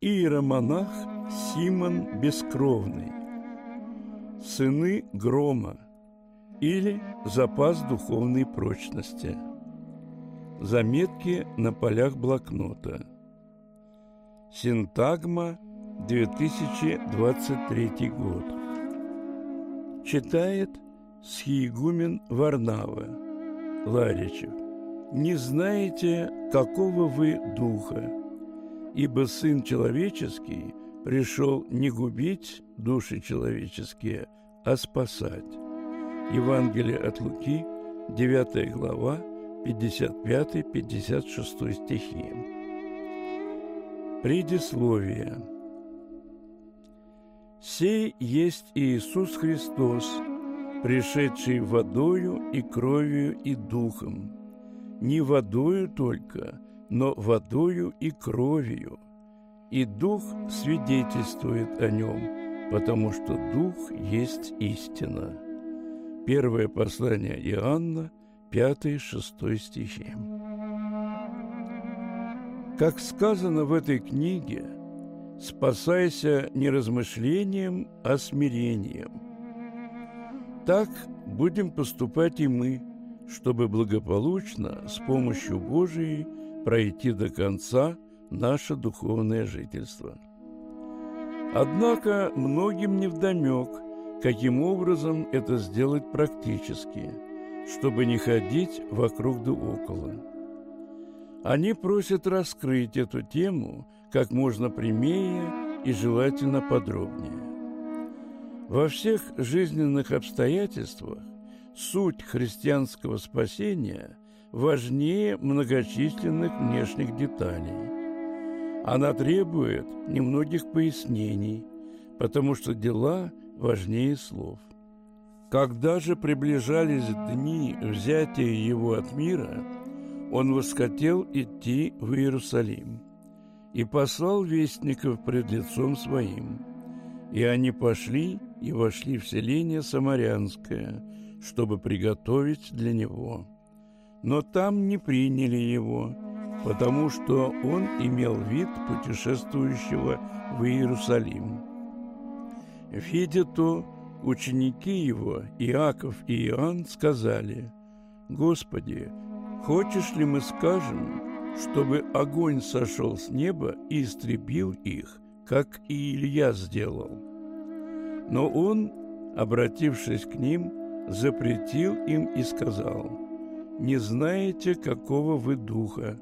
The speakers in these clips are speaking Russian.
Иеромонах Симон Бескровный. Сыны грома или запас духовной прочности. Заметки на полях блокнота. Синтагма 2023 год. Читает Схиегумен Варнава. Ларичев. Не знаете, какого вы духа, ибо Сын Человеческий пришел не губить души человеческие, а спасать. Евангелие от Луки, 9 глава, 55-56 стихи. Предисловие. «Сей есть Иисус Христос, пришедший водою и кровью и духом, не водою только, но водою и кровью, и Дух свидетельствует о нем, потому что Дух есть истина. Первое послание Иоанна, 5-6 стихи. Как сказано в этой книге, спасайся не размышлением, а смирением. Так будем поступать и мы, чтобы благополучно с помощью Божией пройти до конца – наше духовное жительство. Однако многим невдомек, каким образом это сделать практически, чтобы не ходить вокруг да около. Они просят раскрыть эту тему как можно прямее и желательно подробнее. Во всех жизненных обстоятельствах суть христианского спасения важнее многочисленных внешних деталей – она требует немногих пояснений, потому что дела важнее слов. Когда же приближались дни взятия его от мира, он восхотел идти в Иерусалим и послал вестников пред лицом своим. И они пошли и вошли в селение Самарянское, чтобы приготовить для него. Но там не приняли его, потому что он имел вид путешествующего в Иерусалим. Видя то, ученики его, Иаков и Иоанн, сказали, «Господи, хочешь ли мы скажем, чтобы огонь сошел с неба и истребил их, как и Илья сделал?» Но он, обратившись к ним, запретил им и сказал, «Не знаете, какого вы духа,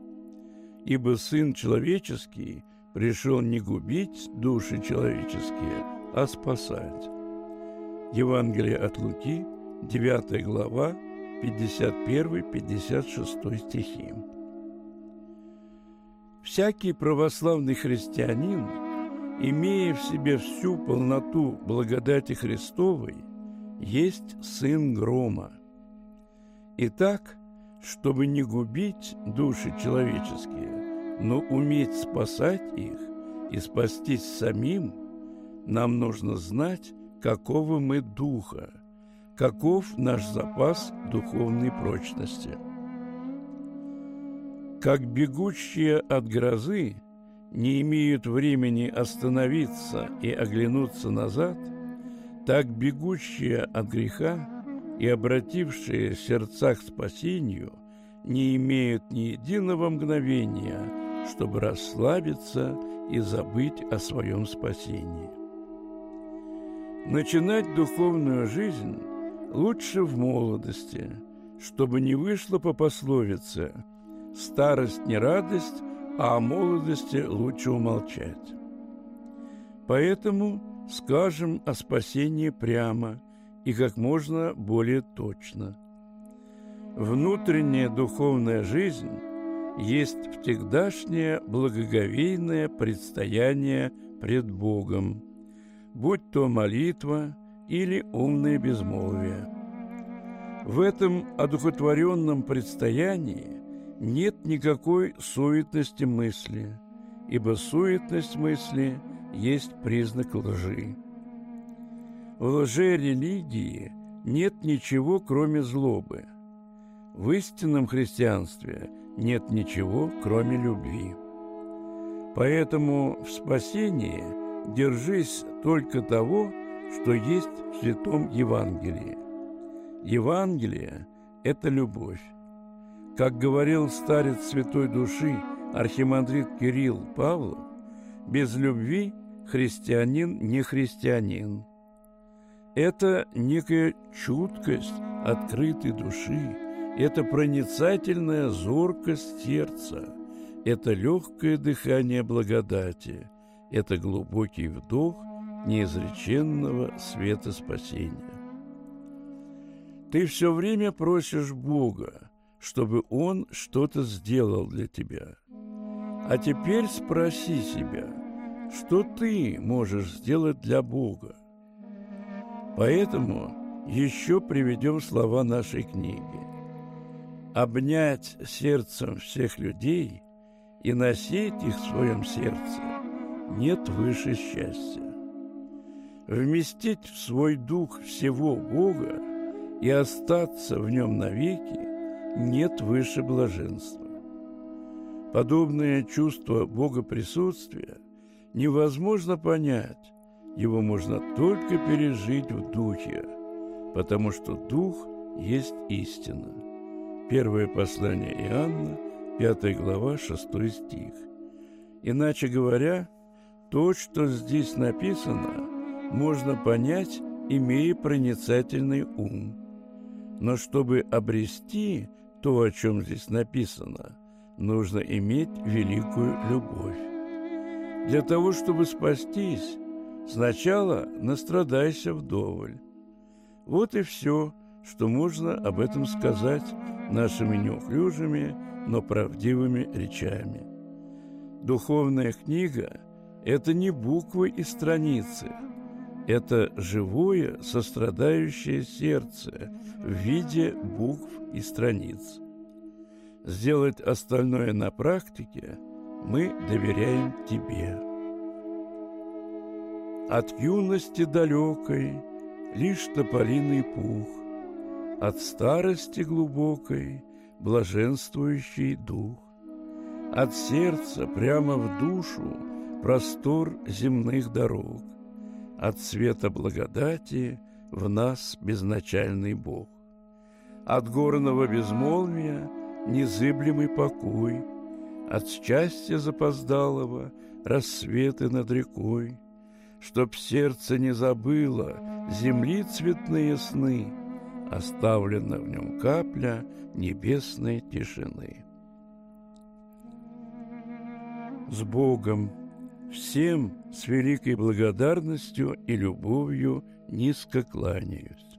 ибо Сын Человеческий пришел не губить души человеческие, а спасать. Евангелие от Луки, 9 глава, 51-56 стихи. Всякий православный христианин, имея в себе всю полноту благодати Христовой, есть сын грома. Итак, чтобы не губить души человеческие, но уметь спасать их и спастись самим, нам нужно знать, какого мы духа, каков наш запас духовной прочности. Как бегущие от грозы не имеют времени остановиться и оглянуться назад, так бегущие от греха и обратившие сердца к спасению не имеют ни единого мгновения, чтобы расслабиться и забыть о своем спасении. Начинать духовную жизнь лучше в молодости, чтобы не вышло по пословице «старость не радость, а о молодости лучше умолчать». Поэтому скажем о спасении прямо – и как можно более точно. Внутренняя духовная жизнь есть всегдашнее благоговейное предстояние пред Богом, будь то молитва или умное безмолвие. В этом одухотворенном предстоянии нет никакой суетности мысли, ибо суетность мысли есть признак лжи. В лжерелигии нет ничего, кроме злобы. В истинном христианстве нет ничего, кроме любви. Поэтому в спасении держись только того, что есть в Святом Евангелии. Евангелие – это любовь. Как говорил старец святой души архимандрит Кирилл Павлов, без любви христианин не христианин. Это некая чуткость открытой души, это проницательная зоркость сердца, это легкое дыхание благодати, это глубокий вдох неизреченного света спасения. Ты все время просишь Бога, чтобы Он что-то сделал для тебя. А теперь спроси себя, что ты можешь сделать для Бога. Поэтому еще приведем слова нашей книги. Обнять сердцем всех людей и носить их в своем сердце нет выше счастья. Вместить в свой дух всего Бога и остаться в нем навеки нет выше блаженства. Подобное чувство Богоприсутствия невозможно понять, его можно только пережить в Духе, потому что Дух есть истина. Первое послание Иоанна, 5 глава, 6 стих. Иначе говоря, то, что здесь написано, можно понять, имея проницательный ум. Но чтобы обрести то, о чем здесь написано, нужно иметь великую любовь. Для того, чтобы спастись, сначала настрадайся вдоволь. Вот и все, что можно об этом сказать нашими неуклюжими, но правдивыми речами. Духовная книга – это не буквы и страницы – это живое, сострадающее сердце в виде букв и страниц. Сделать остальное на практике мы доверяем тебе. От юности далекой лишь тополиный пух, От старости глубокой блаженствующий дух, От сердца прямо в душу простор земных дорог, от света благодати в нас безначальный Бог. От горного безмолвия незыблемый покой, От счастья запоздалого рассветы над рекой, Чтоб сердце не забыло земли цветные сны, Оставлена в нем капля небесной тишины. С Богом! Всем с великой благодарностью и любовью низко кланяюсь.